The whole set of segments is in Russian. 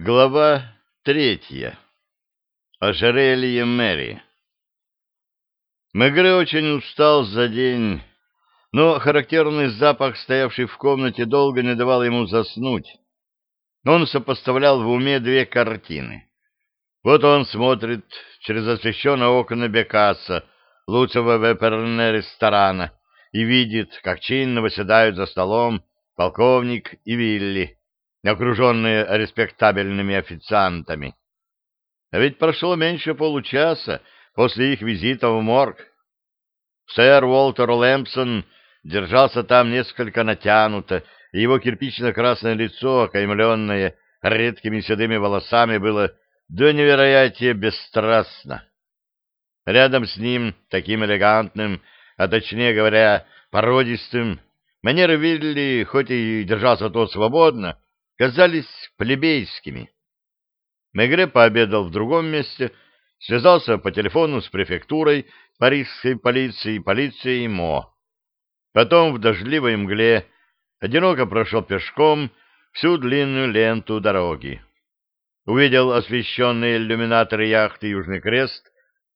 Глава третья. Ожерелье Мэри. Мегре очень устал за день, но характерный запах, стоявший в комнате, долго не давал ему заснуть. Он сопоставлял в уме две картины. Вот он смотрит через освещенное окна Бекаса, лучшего веперне ресторана, и видит, как чинно выседают за столом полковник и Вилли окруженные респектабельными официантами. А ведь прошло меньше получаса после их визита в морг. Сэр Уолтер Лэмпсон держался там несколько натянуто, и его кирпично-красное лицо, окаймленное редкими седыми волосами, было до невероятия бесстрастно. Рядом с ним, таким элегантным, а точнее говоря, породистым, манеры Вилли, хоть и держался тот свободно, казались плебейскими. Мегре пообедал в другом месте, связался по телефону с префектурой парижской полиции полицией МО. Потом в дождливой мгле одиноко прошел пешком всю длинную ленту дороги. Увидел освещенные иллюминаторы яхты «Южный крест»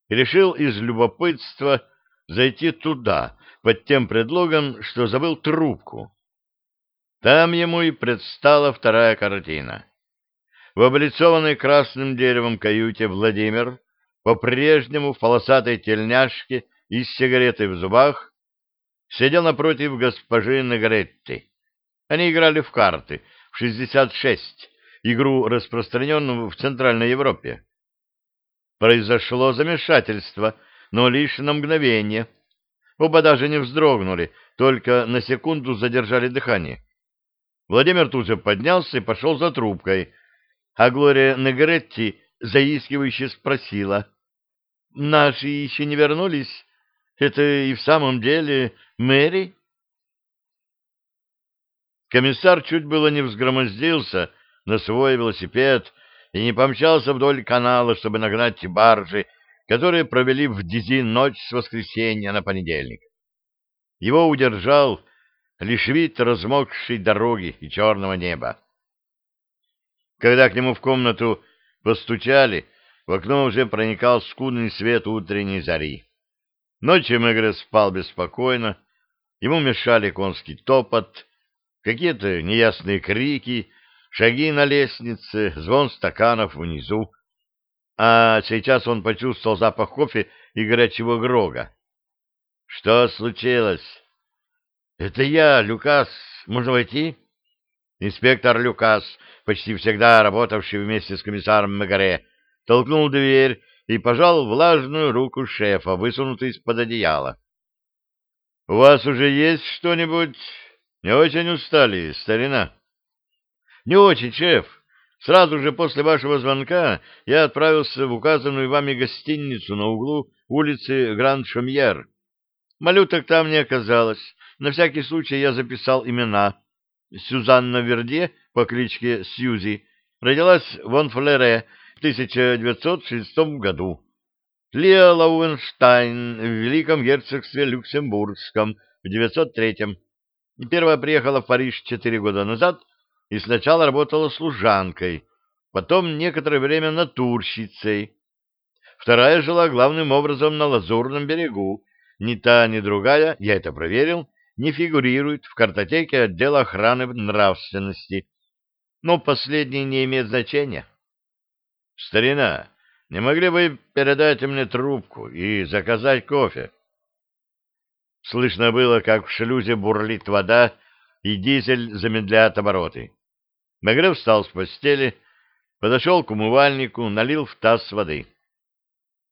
и решил из любопытства зайти туда, под тем предлогом, что забыл трубку. Там ему и предстала вторая картина. В облицованной красным деревом каюте Владимир, по-прежнему в полосатой тельняшке и с сигаретой в зубах, сидел напротив госпожи Негретти. Они играли в карты в 66, игру, распространенную в Центральной Европе. Произошло замешательство, но лишь на мгновение. Оба даже не вздрогнули, только на секунду задержали дыхание. Владимир тут же поднялся и пошел за трубкой, а Глория Негретти заискивающе спросила. — Наши еще не вернулись? Это и в самом деле Мэри? Комиссар чуть было не взгромоздился на свой велосипед и не помчался вдоль канала, чтобы нагнать баржи, которые провели в Дизи ночь с воскресенья на понедельник. Его удержал лишь вид размокшей дороги и черного неба. Когда к нему в комнату постучали, в окно уже проникал скудный свет утренней зари. Ночью Мегре спал беспокойно, ему мешали конский топот, какие-то неясные крики, шаги на лестнице, звон стаканов внизу. А сейчас он почувствовал запах кофе и горячего грога. Что случилось? «Это я, Люкас. Можно войти?» Инспектор Люкас, почти всегда работавший вместе с комиссаром Мегаре, толкнул дверь и пожал влажную руку шефа, высунутую из-под одеяла. — У вас уже есть что-нибудь? Не очень устали, старина? — Не очень, шеф. Сразу же после вашего звонка я отправился в указанную вами гостиницу на углу улицы Гранд-Шомьер. Малюток там не оказалось, на всякий случай я записал имена. Сюзанна Верде по кличке Сьюзи родилась в Онфлере в 1906 году. Лео Лауэнштайн в Великом Герцогстве Люксембургском в 903 Первая приехала в Париж четыре года назад и сначала работала служанкой, потом некоторое время натурщицей. Вторая жила главным образом на Лазурном берегу. Ни та, ни другая, я это проверил, не фигурирует в картотеке отдела охраны нравственности, но последний не имеет значения. Старина, не могли бы передать мне трубку и заказать кофе? Слышно было, как в шлюзе бурлит вода, и дизель замедляет обороты. Мегре встал с постели, подошел к умывальнику, налил в таз воды.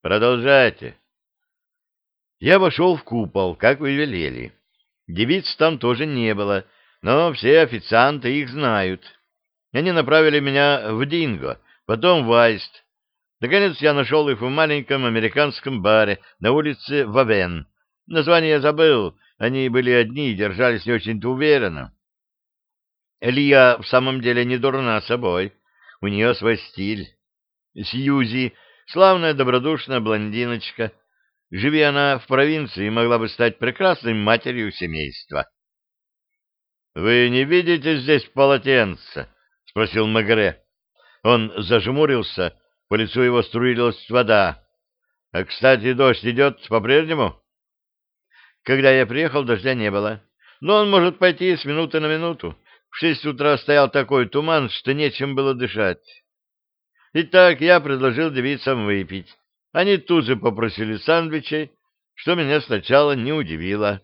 «Продолжайте». Я вошел в купол, как вы велели. Девиц там тоже не было, но все официанты их знают. Они направили меня в Динго, потом в Айст. Наконец я нашел их в маленьком американском баре на улице Вавен. Название я забыл, они были одни и держались не очень-то уверенно. Илья в самом деле не дурна собой, у нее свой стиль. Сьюзи — славная добродушная блондиночка, Живи она в провинции, могла бы стать прекрасной матерью семейства. — Вы не видите здесь полотенца? — спросил Магре. Он зажмурился, по лицу его струилась вода. А, кстати, дождь идет по-прежнему? Когда я приехал, дождя не было. Но он может пойти с минуты на минуту. В шесть утра стоял такой туман, что нечем было дышать. Итак, я предложил девицам выпить. Они тут же попросили сандвичей, что меня сначала не удивило.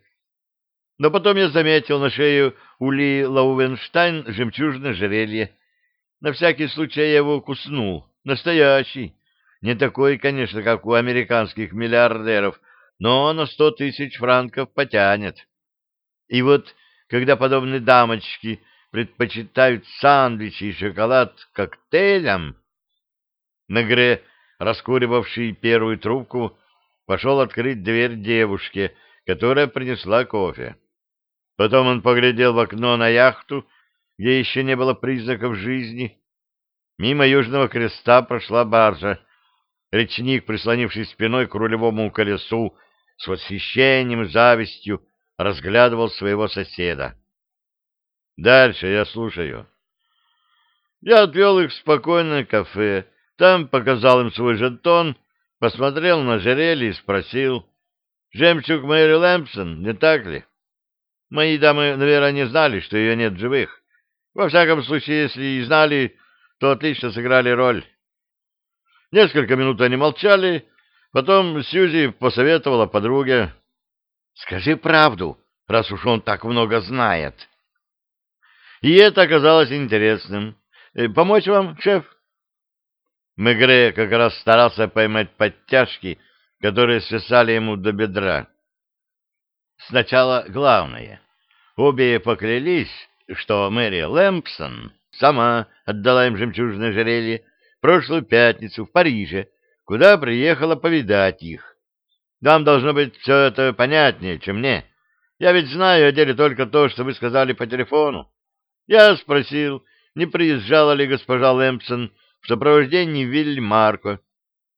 Но потом я заметил на шею Ули Лаувенштайн жемчужное жерелье. На всякий случай я его куснул. Настоящий. Не такой, конечно, как у американских миллиардеров, но на сто тысяч франков потянет. И вот, когда подобные дамочки предпочитают сандвичи и шоколад коктейлям, Негре, раскуривавший первую трубку, пошел открыть дверь девушке, которая принесла кофе. Потом он поглядел в окно на яхту, где еще не было признаков жизни. Мимо Южного креста прошла баржа. Речник, прислонившись спиной к рулевому колесу, с восхищением и завистью разглядывал своего соседа. Дальше я слушаю. Я отвел их в спокойное кафе, там показал им свой жетон, посмотрел на жерелье и спросил, «Жемчуг Мэри Лэмпсон, не так ли?» Мои дамы, наверное, не знали, что ее нет живых. Во всяком случае, если и знали, то отлично сыграли роль. Несколько минут они молчали, потом Сьюзи посоветовала подруге. «Скажи правду, раз уж он так много знает». И это оказалось интересным. «Помочь вам, шеф?» Мегре как раз старался поймать подтяжки, которые свисали ему до бедра. Сначала главное. Обе поклялись, что Мэри Лэмпсон сама отдала им жемчужное жерелье прошлую пятницу в Париже, куда приехала повидать их. Вам должно быть все это понятнее, чем мне. Я ведь знаю о деле только то, что вы сказали по телефону. Я спросил, не приезжала ли госпожа Лэмпсон в сопровождении Вилли Марко.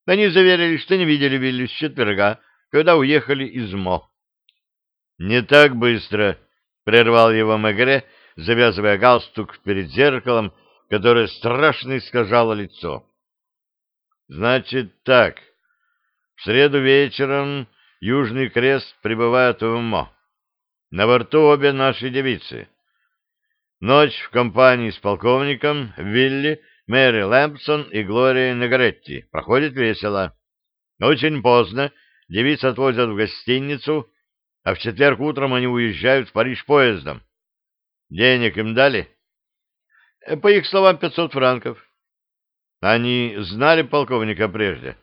Они заверили, что не видели Вилли с четверга, когда уехали из МО. — Не так быстро, — прервал его Мегре, завязывая галстук перед зеркалом, которое страшно искажало лицо. — Значит так. В среду вечером Южный Крест прибывает в МО. На борту обе наши девицы. Ночь в компании с полковником Вилли, Мэри Лэмпсон и Глория Негретти проходит весело. Очень поздно девиц отвозят в гостиницу, а в четверг утром они уезжают в Париж поездом. Денег им дали? Э, по их словам, 500 франков. Они знали полковника прежде?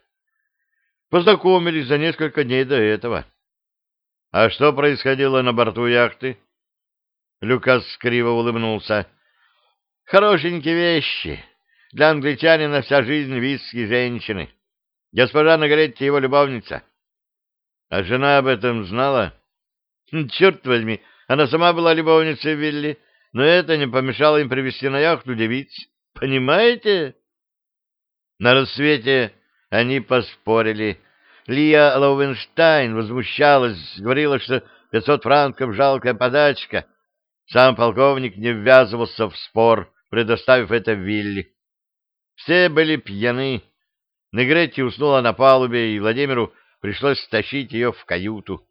Познакомились за несколько дней до этого. А что происходило на борту яхты? Люкас криво улыбнулся. Хорошенькие вещи. Для англичанина вся жизнь виски женщины. Госпожа Нагретти его любовница. А жена об этом знала? Хм, черт возьми, она сама была любовницей Вилли, но это не помешало им привести на яхту девиц. Понимаете? На рассвете они поспорили. Лия Лоуэнштайн возмущалась, говорила, что пятьсот франков — жалкая подачка. Сам полковник не ввязывался в спор, предоставив это Вилли. Все были пьяны. Негретти уснула на палубе, и Владимиру пришлось стащить ее в каюту.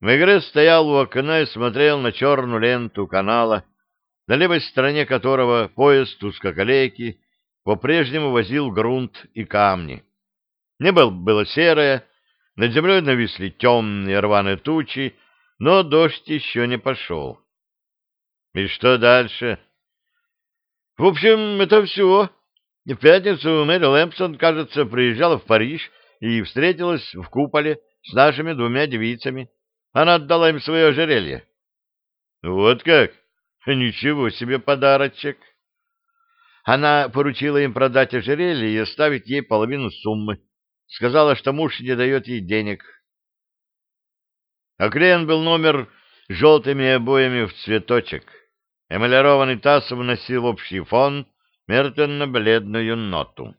Мегре стоял у окна и смотрел на черную ленту канала, на левой стороне которого поезд узкоколейки по-прежнему возил грунт и камни. Небо было серое, над землей нависли темные рваные тучи, но дождь еще не пошел. И что дальше? В общем, это все. В пятницу Мэри Лэмпсон, кажется, приезжала в Париж и встретилась в куполе с нашими двумя девицами. Она отдала им свое ожерелье. Вот как? Ничего себе подарочек. Она поручила им продать ожерелье и оставить ей половину суммы. Сказала, что муж не дает ей денег. Оклеен был номер желтыми обоями в цветочек. Эмалированный таз вносил общий фон мертвенно-бледную ноту.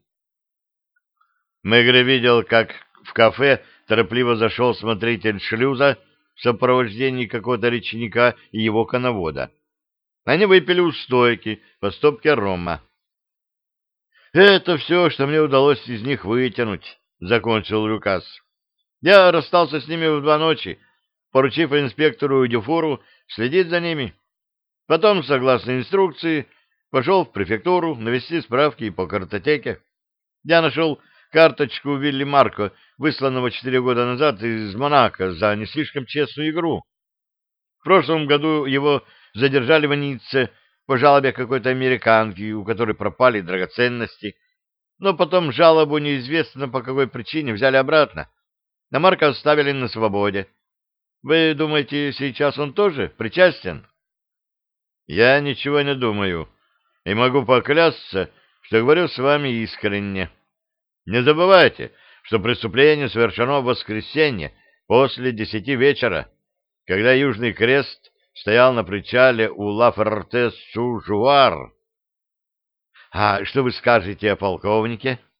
Мегре видел, как в кафе торопливо зашел смотритель шлюза в сопровождении какого-то речника и его коновода. Они выпили у стойки по стопке рома. Это все, что мне удалось из них вытянуть, — закончил Люкас. Я расстался с ними в два ночи, поручив инспектору Дюфуру следить за ними. Потом, согласно инструкции, пошел в префектуру навести справки по картотеке. Я нашел карточку Вилли Марко, высланного четыре года назад из Монако за не слишком честную игру. В прошлом году его задержали в Ницце по жалобе какой-то американки, у которой пропали драгоценности, но потом жалобу неизвестно по какой причине взяли обратно, а Марка оставили на свободе. Вы думаете, сейчас он тоже причастен? Я ничего не думаю, и могу поклясться, что говорю с вами искренне. Не забывайте, что преступление совершено в воскресенье после десяти вечера, когда Южный Крест стоял на причале у Ла-Фортес-Су-Жуар. — А что вы скажете о полковнике? —